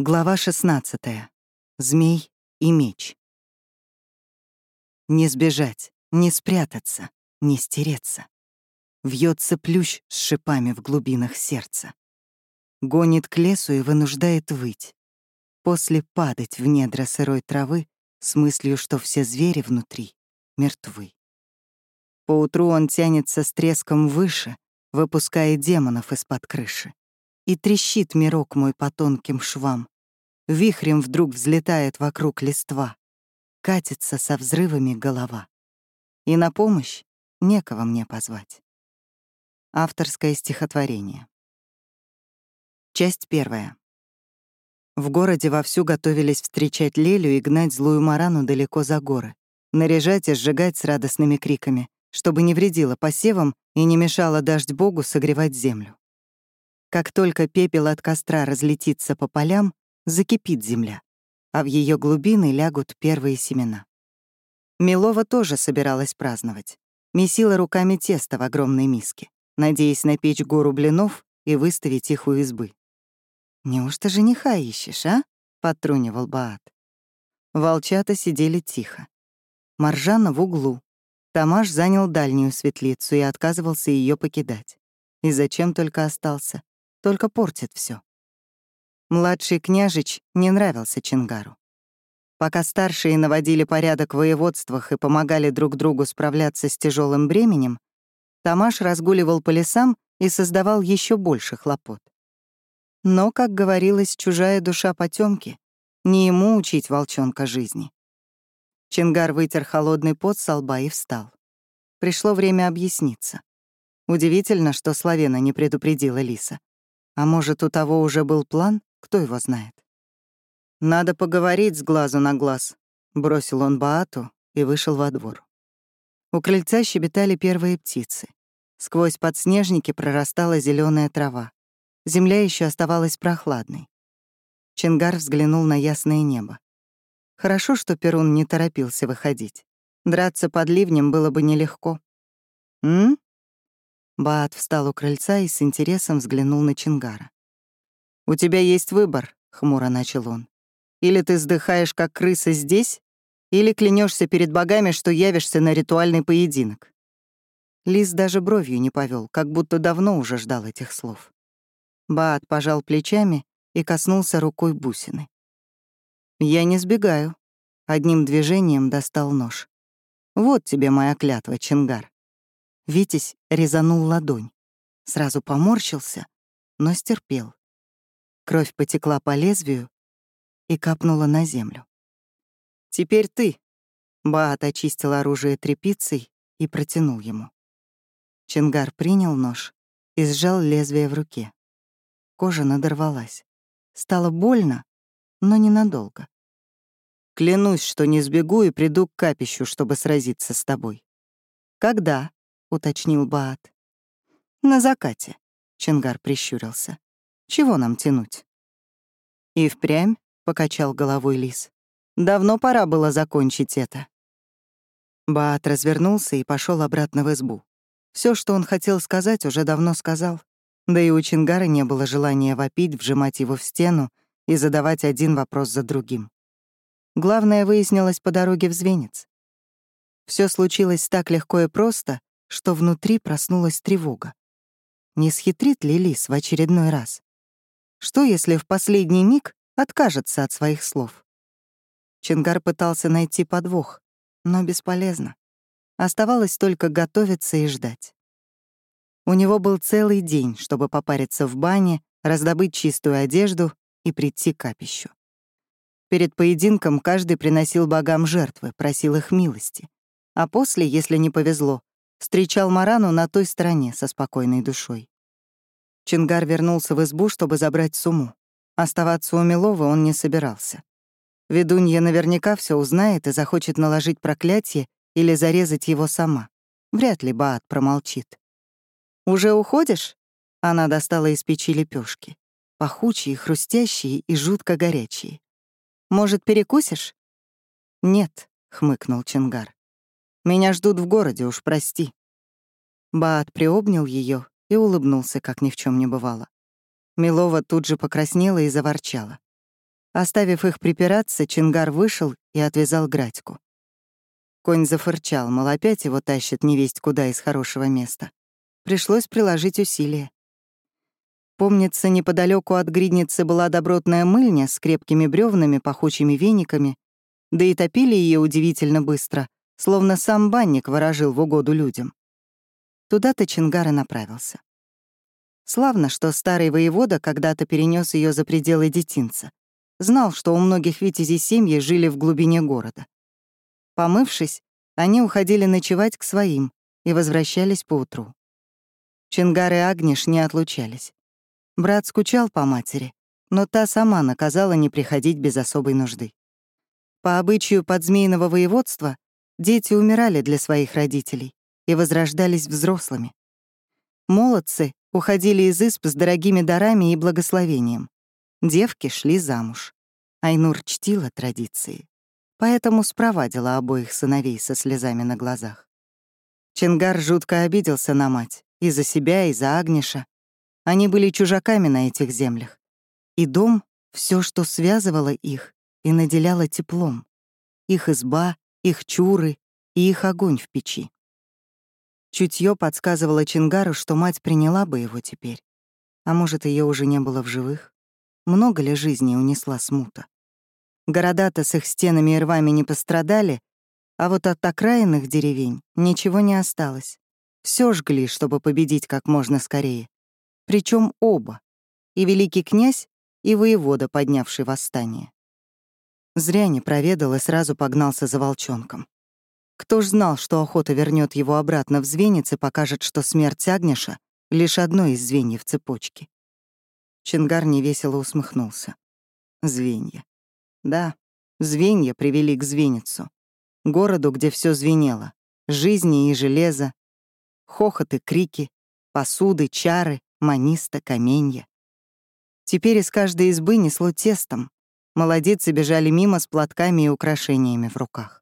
Глава 16. Змей и меч. Не сбежать, не спрятаться, не стереться. Вьется плющ с шипами в глубинах сердца. Гонит к лесу и вынуждает выть. После падать в недра сырой травы с мыслью, что все звери внутри мертвы. Поутру он тянется с треском выше, выпуская демонов из-под крыши. И трещит мирок мой по тонким швам. Вихрем вдруг взлетает вокруг листва. Катится со взрывами голова. И на помощь некого мне позвать. Авторское стихотворение. Часть первая. В городе вовсю готовились встречать Лелю и гнать злую Марану далеко за горы, наряжать и сжигать с радостными криками, чтобы не вредило посевам и не мешало дождь Богу согревать землю. Как только пепел от костра разлетится по полям, закипит земля, а в ее глубины лягут первые семена. Милова тоже собиралась праздновать. Месила руками тесто в огромной миске, надеясь напечь гору блинов и выставить их у избы. «Неужто жениха ищешь, а?» — подтрунивал Баат. Волчата сидели тихо. Маржана в углу. Тамаш занял дальнюю светлицу и отказывался ее покидать. И зачем только остался? Только портит все. Младший княжич не нравился Чингару. Пока старшие наводили порядок в воеводствах и помогали друг другу справляться с тяжелым бременем, Тамаш разгуливал по лесам и создавал еще больше хлопот. Но, как говорилось, чужая душа потемки, не ему учить волчонка жизни. Чингар вытер холодный пот со лба и встал. Пришло время объясниться. Удивительно, что Славена не предупредила Лиса. А может, у того уже был план? Кто его знает? «Надо поговорить с глазу на глаз», — бросил он Баату и вышел во двор. У крыльца щебетали первые птицы. Сквозь подснежники прорастала зеленая трава. Земля еще оставалась прохладной. Чингар взглянул на ясное небо. Хорошо, что Перун не торопился выходить. Драться под ливнем было бы нелегко. «М?» Баат встал у крыльца и с интересом взглянул на Чингара. «У тебя есть выбор», — хмуро начал он. «Или ты сдыхаешь, как крыса здесь, или клянешься перед богами, что явишься на ритуальный поединок». Лис даже бровью не повел, как будто давно уже ждал этих слов. Баат пожал плечами и коснулся рукой бусины. «Я не сбегаю», — одним движением достал нож. «Вот тебе моя клятва, Чингар. Витязь резанул ладонь. Сразу поморщился, но стерпел. Кровь потекла по лезвию и капнула на землю. «Теперь ты!» Баат очистил оружие тряпицей и протянул ему. Чингар принял нож и сжал лезвие в руке. Кожа надорвалась. Стало больно, но ненадолго. «Клянусь, что не сбегу и приду к капищу, чтобы сразиться с тобой». «Когда?» — уточнил Баат. «На закате», — Чингар прищурился. «Чего нам тянуть?» «И впрямь», — покачал головой лис. «Давно пора было закончить это». Баат развернулся и пошел обратно в избу. Все, что он хотел сказать, уже давно сказал. Да и у Чингара не было желания вопить, вжимать его в стену и задавать один вопрос за другим. Главное выяснилось по дороге в Звенец. Все случилось так легко и просто, что внутри проснулась тревога. Не схитрит ли Лис в очередной раз? Что, если в последний миг откажется от своих слов? Чингар пытался найти подвох, но бесполезно. Оставалось только готовиться и ждать. У него был целый день, чтобы попариться в бане, раздобыть чистую одежду и прийти к капищу. Перед поединком каждый приносил богам жертвы, просил их милости. А после, если не повезло, встречал Марану на той стороне со спокойной душой. Чингар вернулся в избу, чтобы забрать сумму. Оставаться у Милова он не собирался. Ведунья наверняка все узнает и захочет наложить проклятие или зарезать его сама. Вряд ли Баат промолчит. «Уже уходишь?» Она достала из печи лепешки, пахучие, хрустящие и жутко горячие. «Может, перекусишь?» «Нет», — хмыкнул Чингар. Меня ждут в городе, уж прости». Баат приобнял ее и улыбнулся, как ни в чем не бывало. Милова тут же покраснела и заворчала. Оставив их припираться, Чингар вышел и отвязал Градьку. Конь зафырчал, мол, опять его тащит невесть куда из хорошего места. Пришлось приложить усилия. Помнится, неподалеку от гридницы была добротная мыльня с крепкими бревнами, пахучими вениками, да и топили ее удивительно быстро, словно сам банник ворожил в угоду людям. Туда-то Чингар направился. Славно, что старый воевода когда-то перенес ее за пределы детинца. Знал, что у многих витязей семьи жили в глубине города. Помывшись, они уходили ночевать к своим и возвращались поутру. Чингар и Агниш не отлучались. Брат скучал по матери, но та сама наказала не приходить без особой нужды. По обычаю подзмеиного воеводства дети умирали для своих родителей и возрождались взрослыми. Молодцы уходили из исп с дорогими дарами и благословением. Девки шли замуж. Айнур чтила традиции, поэтому спровадила обоих сыновей со слезами на глазах. Чингар жутко обиделся на мать, и за себя, и за Агниша. Они были чужаками на этих землях. И дом — все, что связывало их, и наделяла теплом. Их изба, их чуры и их огонь в печи. Чутье подсказывало Чингару, что мать приняла бы его теперь. А может, ее уже не было в живых? Много ли жизней унесла смута? Города-то с их стенами и рвами не пострадали, а вот от окраинных деревень ничего не осталось. Все жгли, чтобы победить как можно скорее. Причем оба — и великий князь, и воевода, поднявший восстание. Зря не проведал и сразу погнался за волчонком. Кто ж знал, что охота вернет его обратно в звенец и покажет, что смерть Агниша — лишь одно из звеньев цепочки. Чингар невесело усмехнулся. Звенья. Да, звенья привели к звеницу. Городу, где все звенело. Жизни и железо. Хохот и крики. Посуды, чары, маниста, каменья. Теперь из каждой избы несло тестом, Молодецы бежали мимо с платками и украшениями в руках.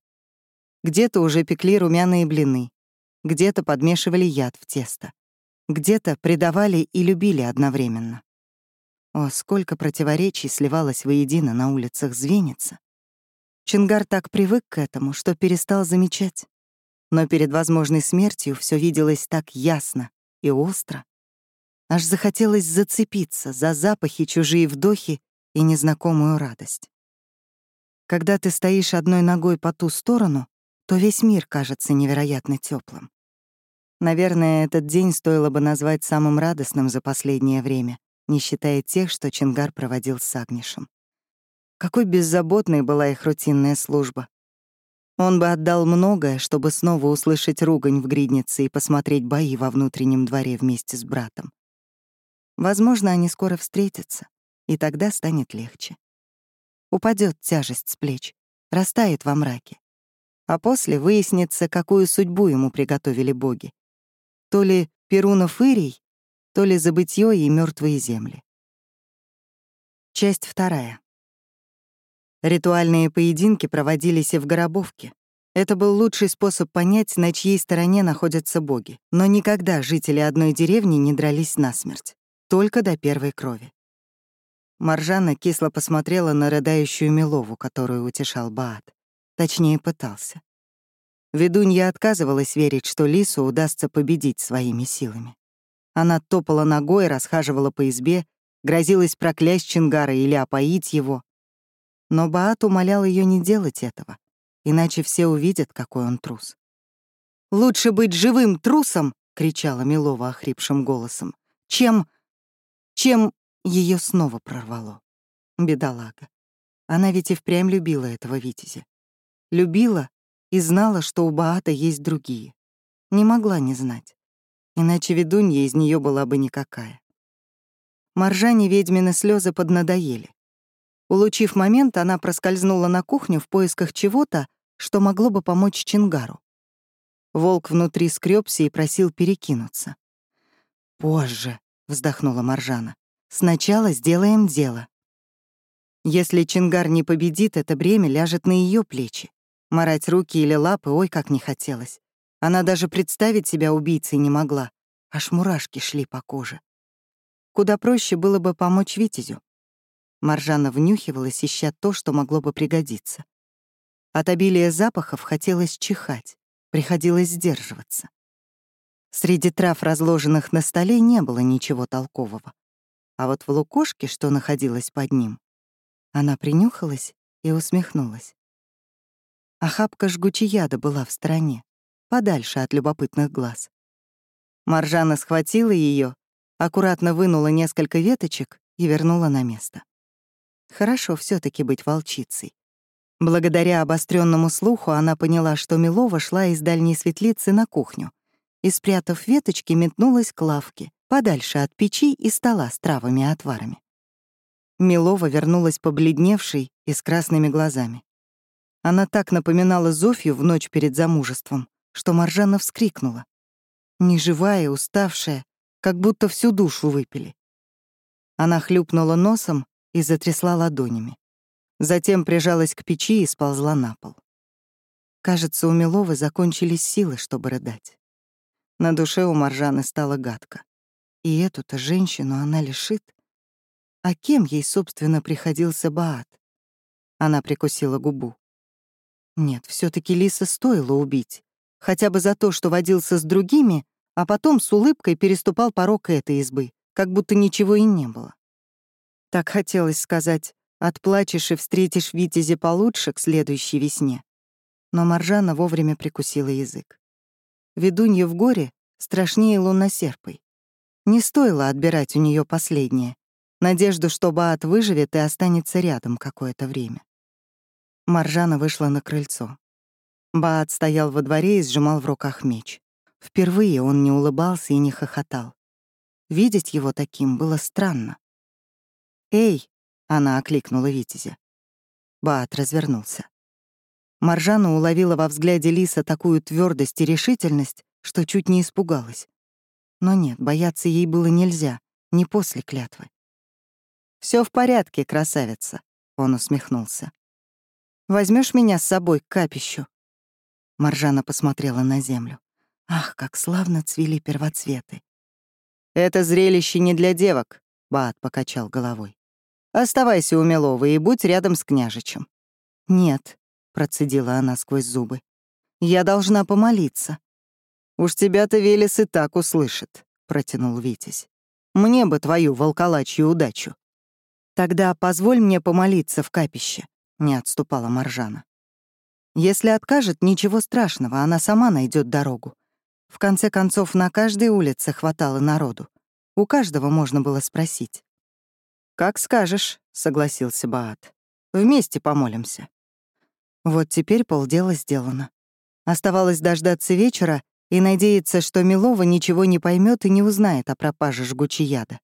Где-то уже пекли румяные блины, где-то подмешивали яд в тесто, где-то предавали и любили одновременно. О, сколько противоречий сливалось воедино на улицах Звеница. Чингар так привык к этому, что перестал замечать. Но перед возможной смертью все виделось так ясно и остро. Аж захотелось зацепиться за запахи, чужие вдохи и незнакомую радость. Когда ты стоишь одной ногой по ту сторону, то весь мир кажется невероятно теплым. Наверное, этот день стоило бы назвать самым радостным за последнее время, не считая тех, что Чингар проводил с Агнишем. Какой беззаботной была их рутинная служба. Он бы отдал многое, чтобы снова услышать ругань в гриднице и посмотреть бои во внутреннем дворе вместе с братом. Возможно, они скоро встретятся и тогда станет легче. Упадет тяжесть с плеч, растает во мраке. А после выяснится, какую судьбу ему приготовили боги. То ли Перунов Ирий, то ли забытье и мертвые земли. Часть вторая. Ритуальные поединки проводились и в Горобовке. Это был лучший способ понять, на чьей стороне находятся боги. Но никогда жители одной деревни не дрались насмерть. Только до первой крови. Маржана кисло посмотрела на рыдающую Милову, которую утешал Баат. Точнее, пытался. Ведунья отказывалась верить, что Лису удастся победить своими силами. Она топала ногой, расхаживала по избе, грозилась проклясть Чингара или опоить его. Но Баат умолял ее не делать этого, иначе все увидят, какой он трус. «Лучше быть живым трусом!» — кричала Милова охрипшим голосом, «чем... чем ее снова прорвало. Бедолага. Она ведь и впрямь любила этого Витязя. Любила и знала, что у Баата есть другие. Не могла не знать. Иначе ведунья из нее была бы никакая. Маржане ведьмины слезы поднадоели. Улучив момент, она проскользнула на кухню в поисках чего-то, что могло бы помочь Чингару. Волк внутри скрёбся и просил перекинуться. «Позже», — вздохнула Маржана. Сначала сделаем дело. Если Чингар не победит, это бремя ляжет на ее плечи. Марать руки или лапы, ой, как не хотелось. Она даже представить себя убийцей не могла. Аж мурашки шли по коже. Куда проще было бы помочь Витязю. Маржана внюхивалась, ища то, что могло бы пригодиться. От обилия запахов хотелось чихать, приходилось сдерживаться. Среди трав, разложенных на столе, не было ничего толкового. А вот в лукошке, что находилось под ним, она принюхалась и усмехнулась. Охапка жгучей яда была в стороне, подальше от любопытных глаз. Маржана схватила ее, аккуратно вынула несколько веточек и вернула на место. Хорошо все таки быть волчицей. Благодаря обостренному слуху она поняла, что Милова шла из дальней светлицы на кухню и, спрятав веточки, метнулась к лавке, подальше от печи и стола с травами и отварами. Милова вернулась побледневшей и с красными глазами. Она так напоминала Зофью в ночь перед замужеством, что Маржана вскрикнула. Неживая, уставшая, как будто всю душу выпили. Она хлюпнула носом и затрясла ладонями. Затем прижалась к печи и сползла на пол. Кажется, у Миловы закончились силы, чтобы рыдать. На душе у Маржаны стало гадко. И эту-то женщину она лишит. А кем ей, собственно, приходился Баат? Она прикусила губу. Нет, все таки Лиса стоило убить. Хотя бы за то, что водился с другими, а потом с улыбкой переступал порог этой избы, как будто ничего и не было. Так хотелось сказать, отплачешь и встретишь Витязи получше к следующей весне. Но Маржана вовремя прикусила язык. Ведунья в горе страшнее лунносерпой. Не стоило отбирать у нее последнее, надежду, что Баат выживет и останется рядом какое-то время. Маржана вышла на крыльцо. Баат стоял во дворе и сжимал в руках меч. Впервые он не улыбался и не хохотал. Видеть его таким было странно. «Эй!» — она окликнула Витязя. Баат развернулся. Маржана уловила во взгляде Лиса такую твердость и решительность, что чуть не испугалась. Но нет, бояться ей было нельзя, не после клятвы. Все в порядке, красавица», — он усмехнулся. Возьмешь меня с собой к капищу?» Маржана посмотрела на землю. Ах, как славно цвели первоцветы. «Это зрелище не для девок», — Баат покачал головой. «Оставайся у Миловой и будь рядом с княжичем». «Нет», — процедила она сквозь зубы. «Я должна помолиться». «Уж тебя-то Велес и так услышит», — протянул Витязь. «Мне бы твою волколачью удачу». «Тогда позволь мне помолиться в капище», — не отступала Маржана. «Если откажет, ничего страшного, она сама найдет дорогу. В конце концов, на каждой улице хватало народу. У каждого можно было спросить». «Как скажешь», — согласился Баат. «Вместе помолимся». Вот теперь полдела сделано. Оставалось дождаться вечера и надеяться, что Милова ничего не поймет и не узнает о пропаже жгучей яда.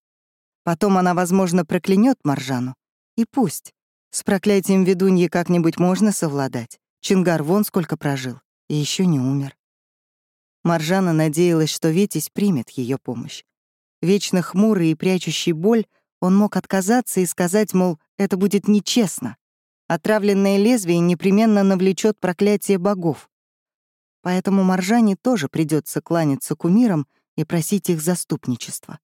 Потом она, возможно, проклянет Маржану. И пусть. С проклятием ведуньи как-нибудь можно совладать. Чингар вон сколько прожил, и еще не умер. Маржана надеялась, что Витязь примет ее помощь. Вечно хмурый и прячущий боль, он мог отказаться и сказать, мол, это будет нечестно. Отравленное лезвие непременно навлечет проклятие богов. Поэтому Маржане тоже придется кланяться кумирам и просить их заступничества,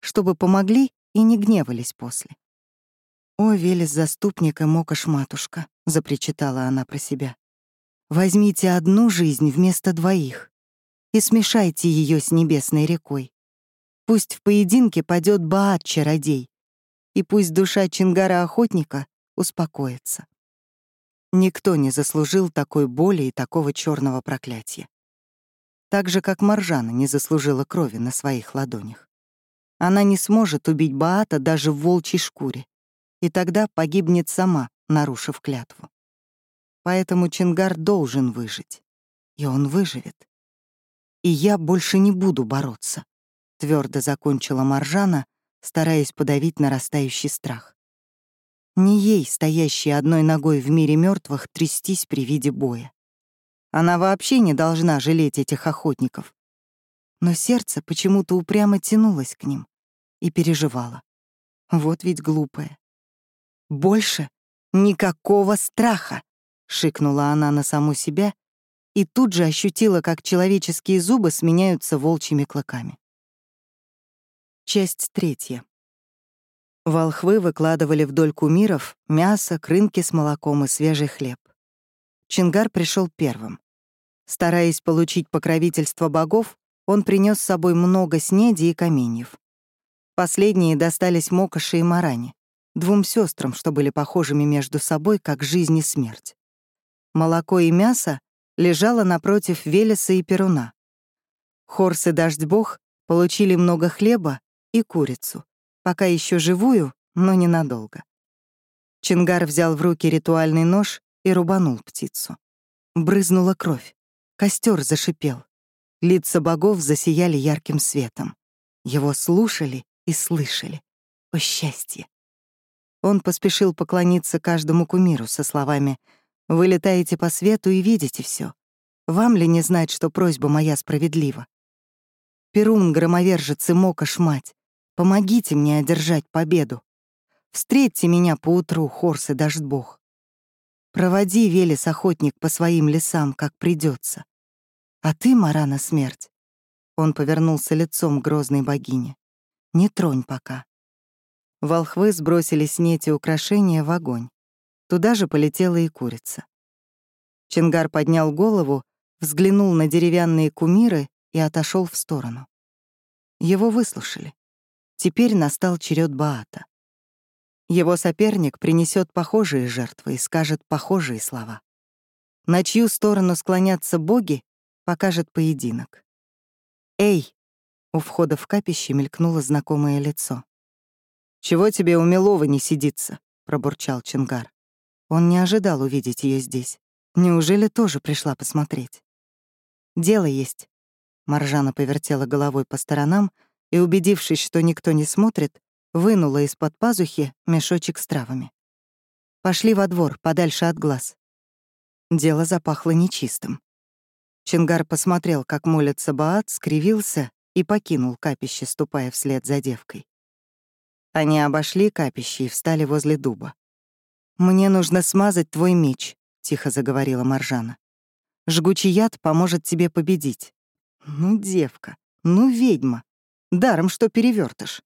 чтобы помогли и не гневались после. «О, Велес заступник и мокаш-матушка», — запричитала она про себя. «Возьмите одну жизнь вместо двоих и смешайте ее с небесной рекой. Пусть в поединке падет Баат-чародей, и пусть душа Чингара-охотника успокоится. Никто не заслужил такой боли и такого черного проклятия. Так же, как Маржана не заслужила крови на своих ладонях. Она не сможет убить Баата даже в волчьей шкуре и тогда погибнет сама, нарушив клятву. Поэтому Чингар должен выжить. И он выживет. И я больше не буду бороться, твердо закончила Маржана, стараясь подавить нарастающий страх. Не ей, стоящей одной ногой в мире мертвых, трястись при виде боя. Она вообще не должна жалеть этих охотников. Но сердце почему-то упрямо тянулось к ним и переживало. Вот ведь глупая. «Больше никакого страха!» — шикнула она на саму себя и тут же ощутила, как человеческие зубы сменяются волчьими клыками. Часть третья. Волхвы выкладывали вдоль кумиров мясо, крынки с молоком и свежий хлеб. Чингар пришел первым. Стараясь получить покровительство богов, он принес с собой много снеди и каменьев. Последние достались Мокоши и Маране, двум сестрам, что были похожими между собой, как жизнь и смерть. Молоко и мясо лежало напротив Велеса и Перуна. Хорс и Дождь-бог получили много хлеба и курицу, пока еще живую, но ненадолго. Чингар взял в руки ритуальный нож и рубанул птицу. Брызнула кровь. Костер зашипел. Лица богов засияли ярким светом. Его слушали и слышали. О счастье! Он поспешил поклониться каждому кумиру со словами «Вы летаете по свету и видите все. Вам ли не знать, что просьба моя справедлива? Перун, громовержец и Мокаш, мать, помогите мне одержать победу. Встретьте меня поутру, Хорс и Дождь-бог. Проводи, Велес, охотник, по своим лесам, как придется. А ты, Марана, смерть. Он повернулся лицом к грозной богине. Не тронь пока. Волхвы сбросили с нети украшения в огонь. Туда же полетела и курица. Чингар поднял голову, взглянул на деревянные кумиры и отошел в сторону. Его выслушали. Теперь настал черед Баата. Его соперник принесет похожие жертвы и скажет похожие слова. На чью сторону склонятся боги, покажет поединок. «Эй!» — у входа в капище мелькнуло знакомое лицо. «Чего тебе у Милова не сидится?» — пробурчал Чингар. Он не ожидал увидеть ее здесь. Неужели тоже пришла посмотреть? «Дело есть». Маржана повертела головой по сторонам и, убедившись, что никто не смотрит, вынула из-под пазухи мешочек с травами. Пошли во двор, подальше от глаз. Дело запахло нечистым. Чингар посмотрел, как молится Баат, скривился и покинул капище, ступая вслед за девкой. Они обошли капище и встали возле дуба. «Мне нужно смазать твой меч», — тихо заговорила Маржана. «Жгучий яд поможет тебе победить». «Ну, девка, ну, ведьма. Даром, что перевертыш.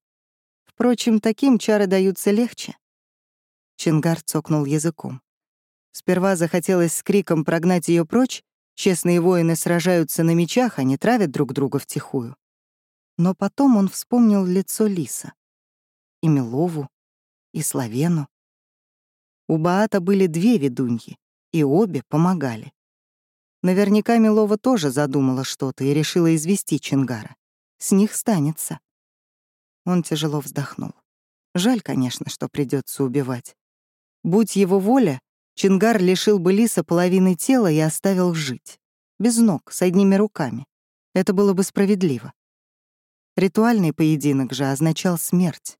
Впрочем, таким чары даются легче». Чингар цокнул языком. Сперва захотелось с криком прогнать ее прочь, Честные воины сражаются на мечах, а не травят друг друга втихую. Но потом он вспомнил лицо Лиса. И Милову, и Славену. У Баата были две ведуньи, и обе помогали. Наверняка Милова тоже задумала что-то и решила извести Чингара. С них станется. Он тяжело вздохнул. Жаль, конечно, что придется убивать. Будь его воля, Чингар лишил бы лиса половины тела и оставил жить. Без ног, с одними руками. Это было бы справедливо. Ритуальный поединок же означал смерть.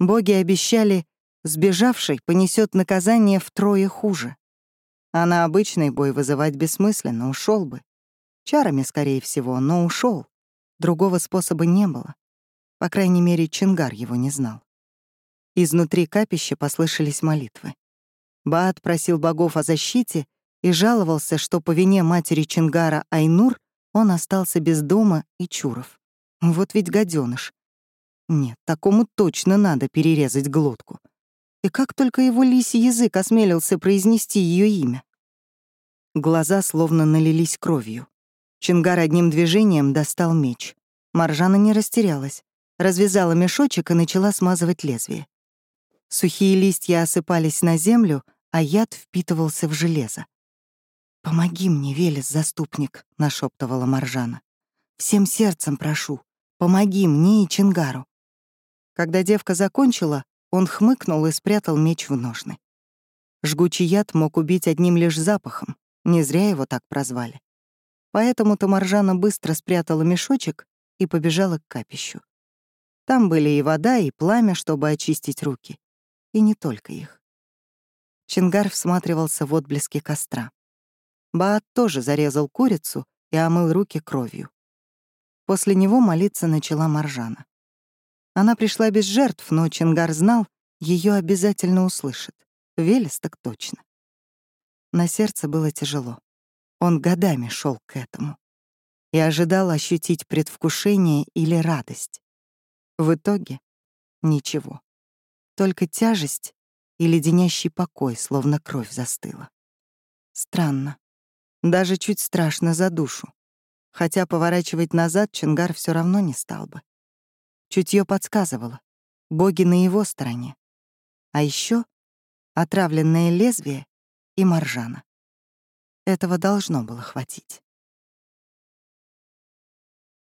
Боги обещали, сбежавший понесет наказание втрое хуже. А на обычный бой вызывать бессмысленно, ушел бы. Чарами, скорее всего, но ушел. Другого способа не было. По крайней мере, Чингар его не знал. Изнутри капища послышались молитвы. Баат просил богов о защите и жаловался, что по вине матери Чингара Айнур он остался без дома и чуров. Вот ведь гаденыш. Нет, такому точно надо перерезать глотку. И как только его лисий язык осмелился произнести ее имя. Глаза словно налились кровью. Чингар одним движением достал меч. Маржана не растерялась. Развязала мешочек и начала смазывать лезвие. Сухие листья осыпались на землю, а яд впитывался в железо. «Помоги мне, Велес, заступник», — нашептывала Маржана. «Всем сердцем прошу, помоги мне и Чингару». Когда девка закончила, он хмыкнул и спрятал меч в ножны. Жгучий яд мог убить одним лишь запахом, не зря его так прозвали. Поэтому-то Маржана быстро спрятала мешочек и побежала к капищу. Там были и вода, и пламя, чтобы очистить руки. И не только их. Чингар всматривался в отблески костра. Баат тоже зарезал курицу и омыл руки кровью. После него молиться начала Маржана. Она пришла без жертв, но Чингар знал, ее обязательно услышит. Велес так точно. На сердце было тяжело. Он годами шел к этому и ожидал ощутить предвкушение или радость. В итоге — ничего. Только тяжесть и леденящий покой, словно кровь застыла. Странно. Даже чуть страшно за душу. Хотя поворачивать назад Чингар все равно не стал бы. Чутье подсказывало. Боги на его стороне. А еще отравленное лезвие и маржана. Этого должно было хватить.